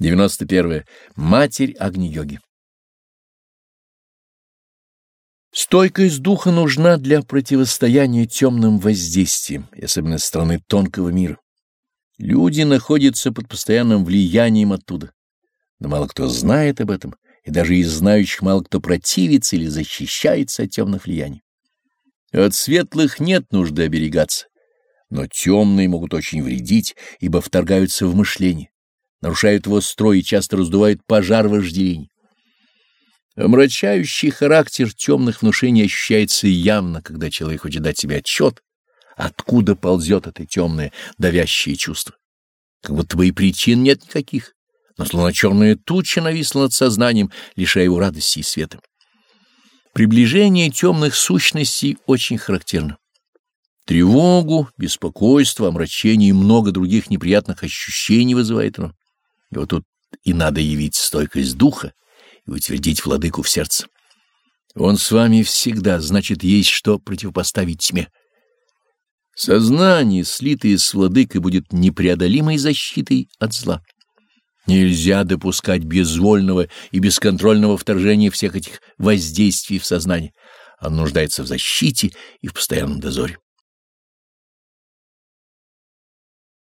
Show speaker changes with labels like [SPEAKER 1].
[SPEAKER 1] 91. Матерь Агни-йоги. Стойкость духа нужна для противостояния темным воздействиям, особенно со стороны тонкого мира. Люди находятся под постоянным влиянием оттуда, но мало кто знает об этом, и даже из знающих мало кто противится или защищается от темных влияний. От светлых нет нужды оберегаться, но темные могут очень вредить, ибо вторгаются в мышление нарушают его строй и часто раздувают пожар вожделений. Омрачающий характер темных внушений ощущается явно, когда человек хочет дать себе отчет, откуда ползет это темное давящее чувство. Как будто бы и причин нет никаких, но словно черная туча нависла над сознанием, лишая его радости и света. Приближение темных сущностей очень характерно. Тревогу, беспокойство, омрачение и много других неприятных ощущений вызывает оно. И вот тут и надо явить стойкость духа и утвердить владыку в сердце. Он с вами всегда, значит, есть что противопоставить тьме. Сознание, слитое с владыкой, будет непреодолимой защитой от зла. Нельзя допускать безвольного и бесконтрольного вторжения всех этих воздействий в сознание. Оно нуждается в защите и в постоянном дозоре.